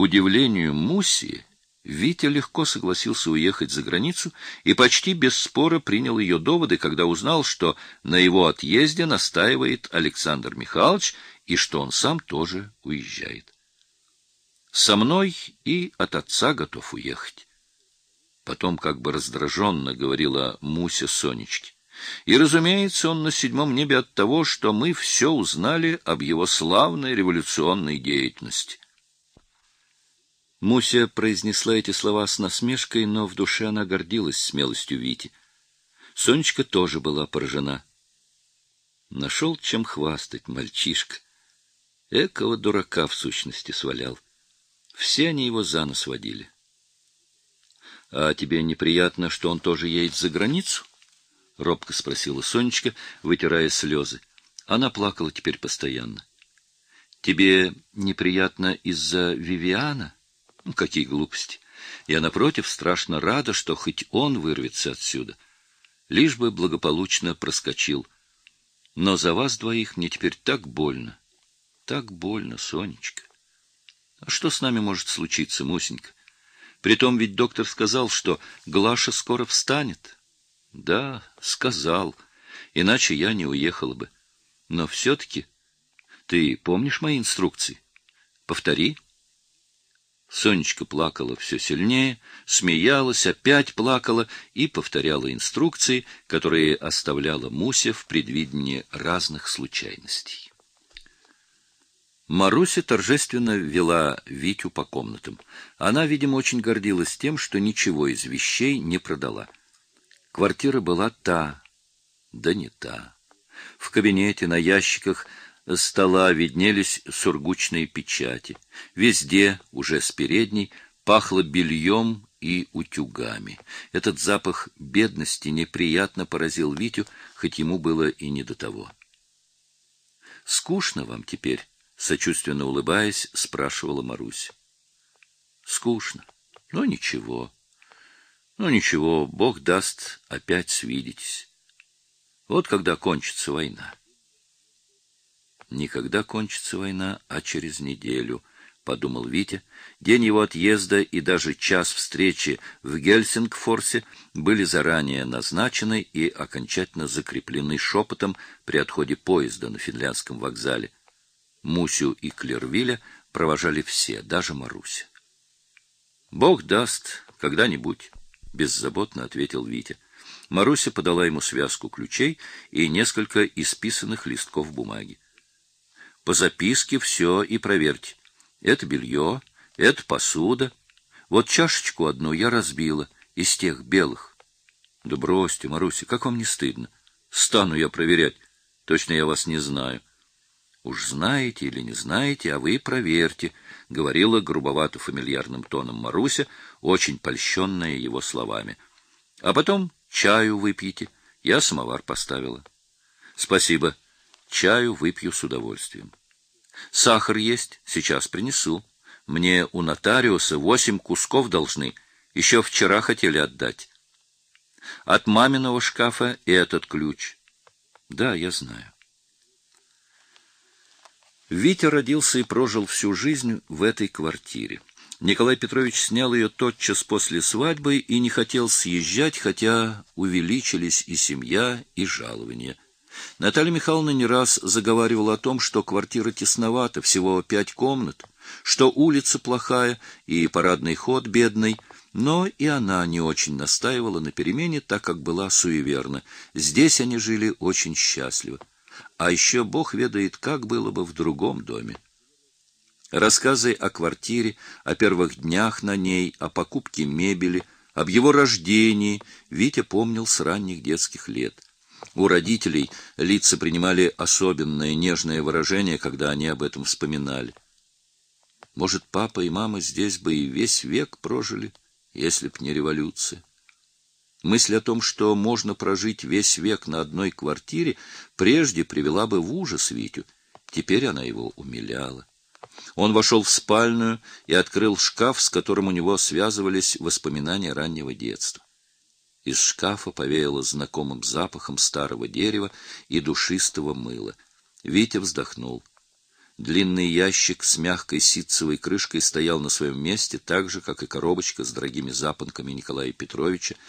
Удивлению Муси, Витя легко согласился уехать за границу и почти без спора принял ее доводы, когда узнал, что на его отъезде настаивает Александр Михайлович и что он сам тоже уезжает. Со мной и от отца готов уехать. Потом как бы раздраженно говорила Муся Сонечке. И, разумеется, он на седьмом небе от того, что мы все узнали об его славной революционной деятельности. Муся произнесла эти слова с насмешкой, но в душе она гордилась смелостью Вити. Сонечка тоже была поражена. Нашел чем хвастать мальчишка. Экого дурака в сущности свалял. Все они его за нос водили. — А тебе неприятно, что он тоже едет за границу? — робко спросила Сонечка, вытирая слезы. Она плакала теперь постоянно. — Тебе неприятно из-за Вивиана? — какие глупости! Я, напротив, страшно рада, что хоть он вырвется отсюда. Лишь бы благополучно проскочил. Но за вас двоих мне теперь так больно. Так больно, Сонечка. А что с нами может случиться, Мусенька? Притом ведь доктор сказал, что Глаша скоро встанет. Да, сказал. Иначе я не уехала бы. Но все-таки... Ты помнишь мои инструкции? Повтори. Сонечка плакала все сильнее, смеялась, опять плакала и повторяла инструкции, которые оставляла Муся в предвидении разных случайностей. Маруся торжественно вела Витю по комнатам. Она, видимо, очень гордилась тем, что ничего из вещей не продала. Квартира была та, да не та. В кабинете на ящиках стола виднелись сургучные печати. Везде, уже с передней, пахло бельем и утюгами. Этот запах бедности неприятно поразил Витю, хоть ему было и не до того. — Скучно вам теперь? — сочувственно улыбаясь, спрашивала Марусь. — Скучно. Но ничего. Ну, ничего, Бог даст, опять свидитесь. Вот когда кончится война. Никогда кончится война, а через неделю, — подумал Витя. День его отъезда и даже час встречи в Гельсингфорсе были заранее назначены и окончательно закреплены шепотом при отходе поезда на финляндском вокзале. Мусю и Клервиля провожали все, даже Маруся. — Бог даст, когда-нибудь, — беззаботно ответил Витя. Маруся подала ему связку ключей и несколько исписанных листков бумаги. По записке все и проверьте. Это белье, это посуда. Вот чашечку одну я разбила, из тех белых. Да бросьте, Маруся, как вам не стыдно? Стану я проверять. Точно я вас не знаю. Уж знаете или не знаете, а вы проверьте, — говорила грубовато-фамильярным тоном Маруся, очень польщенная его словами. А потом чаю выпьете. Я самовар поставила. Спасибо. Чаю выпью с удовольствием. Сахар есть, сейчас принесу. Мне у нотариуса восемь кусков должны, еще вчера хотели отдать. От маминого шкафа и этот ключ. Да, я знаю. Витя родился и прожил всю жизнь в этой квартире. Николай Петрович снял ее тотчас после свадьбы и не хотел съезжать, хотя увеличились и семья, и жалования. Наталья Михайловна не раз заговаривала о том, что квартира тесновата, всего пять комнат, что улица плохая и парадный ход бедный, но и она не очень настаивала на перемене, так как была суеверна. Здесь они жили очень счастливо. А еще Бог ведает, как было бы в другом доме. Рассказы о квартире, о первых днях на ней, о покупке мебели, об его рождении Витя помнил с ранних детских лет — у родителей лица принимали особенное нежное выражение, когда они об этом вспоминали. Может, папа и мама здесь бы и весь век прожили, если б не революция. Мысль о том, что можно прожить весь век на одной квартире, прежде привела бы в ужас Витю. Теперь она его умиляла. Он вошел в спальную и открыл шкаф, с которым у него связывались воспоминания раннего детства. Из шкафа повеяло знакомым запахом старого дерева и душистого мыла. Витя вздохнул. Длинный ящик с мягкой ситцевой крышкой стоял на своем месте, так же, как и коробочка с дорогими запонками Николая Петровича,